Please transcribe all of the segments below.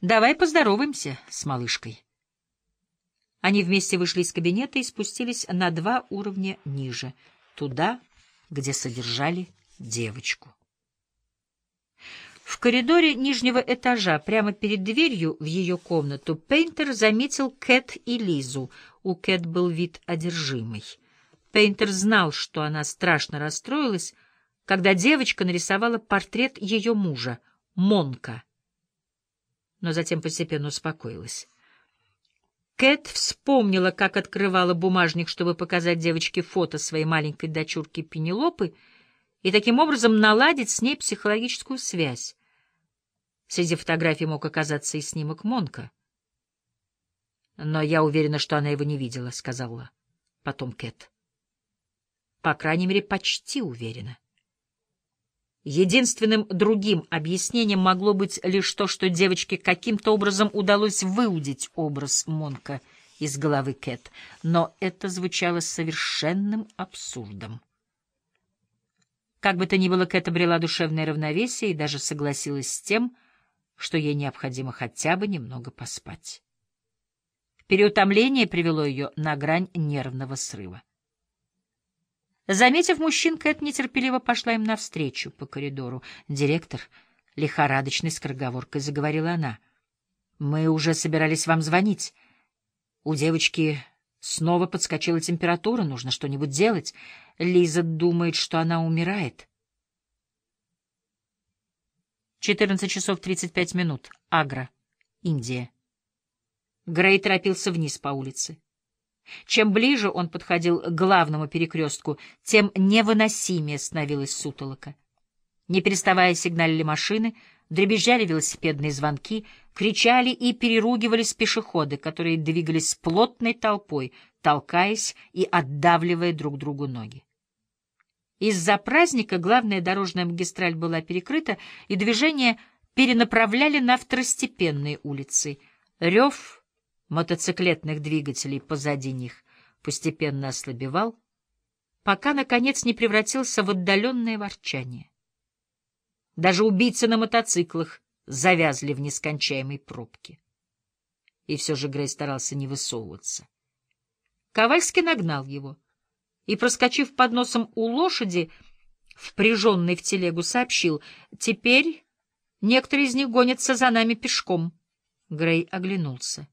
Давай поздороваемся с малышкой. Они вместе вышли из кабинета и спустились на два уровня ниже, туда, где содержали девочку. В коридоре нижнего этажа, прямо перед дверью в ее комнату, Пейнтер заметил Кэт и Лизу. У Кэт был вид одержимый. Пейнтер знал, что она страшно расстроилась, когда девочка нарисовала портрет ее мужа, Монка. Но затем постепенно успокоилась. Кэт вспомнила, как открывала бумажник, чтобы показать девочке фото своей маленькой дочурки Пенелопы и таким образом наладить с ней психологическую связь. Среди фотографий мог оказаться и снимок Монка. «Но я уверена, что она его не видела», — сказала потом Кэт. По крайней мере, почти уверена. Единственным другим объяснением могло быть лишь то, что девочке каким-то образом удалось выудить образ Монка из головы Кэт, но это звучало совершенным абсурдом. Как бы то ни было, Кэт обрела душевное равновесие и даже согласилась с тем, что ей необходимо хотя бы немного поспать. Переутомление привело ее на грань нервного срыва. Заметив мужчин, Кэт нетерпеливо пошла им навстречу по коридору. «Директор», — лихорадочной скороговоркой заговорила она, — «мы уже собирались вам звонить. У девочки снова подскочила температура, нужно что-нибудь делать. Лиза думает, что она умирает». Четырнадцать часов тридцать пять минут. Агра, Индия. Грей торопился вниз по улице. Чем ближе он подходил к главному перекрестку, тем невыносимее становилась сутолока. Не переставая сигналили машины, дребезжали велосипедные звонки, кричали и переругивались пешеходы, которые двигались плотной толпой, толкаясь и отдавливая друг другу ноги. Из-за праздника главная дорожная магистраль была перекрыта, и движение перенаправляли на второстепенные улицы. Рев мотоциклетных двигателей позади них постепенно ослабевал, пока, наконец, не превратился в отдаленное ворчание. Даже убийцы на мотоциклах завязли в нескончаемой пробке. И все же Грей старался не высовываться. Ковальский нагнал его и, проскочив под носом у лошади, впряженный в телегу, сообщил, «Теперь некоторые из них гонятся за нами пешком». Грей оглянулся.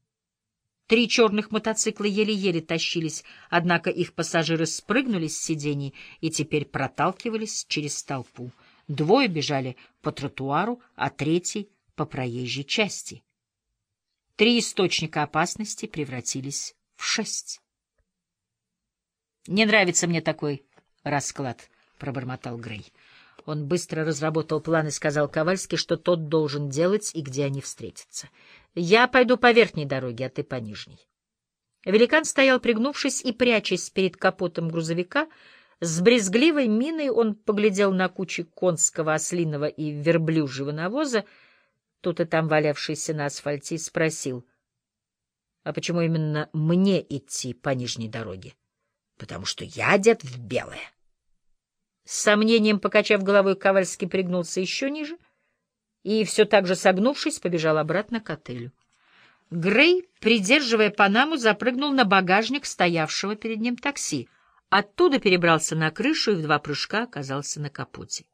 Три черных мотоцикла еле-еле тащились, однако их пассажиры спрыгнули с сидений и теперь проталкивались через толпу. Двое бежали по тротуару, а третий — по проезжей части. Три источника опасности превратились в шесть. «Не нравится мне такой расклад», — пробормотал Грей. Он быстро разработал план и сказал Ковальски, что тот должен делать и где они встретятся. Я пойду по верхней дороге, а ты по нижней. Великан стоял, пригнувшись и прячась перед капотом грузовика. С брезгливой миной он поглядел на кучи конского, ослиного и верблюжьего навоза, тут и там валявшийся на асфальте, и спросил, а почему именно мне идти по нижней дороге? Потому что я одет в белое. С сомнением, покачав головой, Ковальский пригнулся еще ниже — и, все так же согнувшись, побежал обратно к отелю. Грей, придерживая Панаму, запрыгнул на багажник стоявшего перед ним такси. Оттуда перебрался на крышу и в два прыжка оказался на капоте.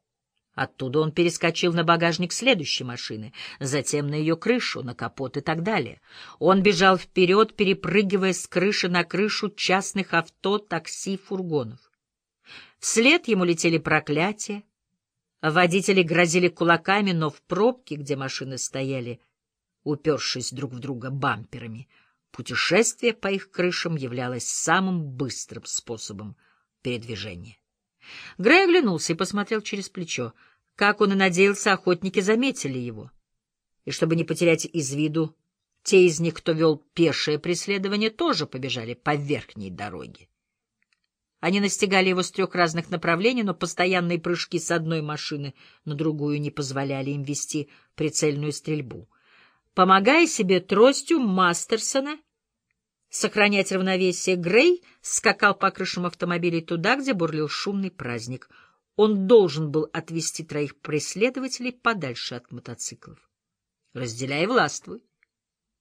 Оттуда он перескочил на багажник следующей машины, затем на ее крышу, на капот и так далее. Он бежал вперед, перепрыгивая с крыши на крышу частных авто, такси, фургонов. Вслед ему летели проклятия, Водители грозили кулаками, но в пробке, где машины стояли, упершись друг в друга бамперами, путешествие по их крышам являлось самым быстрым способом передвижения. Грей оглянулся и посмотрел через плечо. Как он и надеялся, охотники заметили его. И чтобы не потерять из виду, те из них, кто вел пешее преследование, тоже побежали по верхней дороге. Они настигали его с трех разных направлений, но постоянные прыжки с одной машины на другую не позволяли им вести прицельную стрельбу. Помогая себе тростью Мастерсона сохранять равновесие, Грей скакал по крышам автомобилей туда, где бурлил шумный праздник. Он должен был отвести троих преследователей подальше от мотоциклов. Разделяй и властвуй.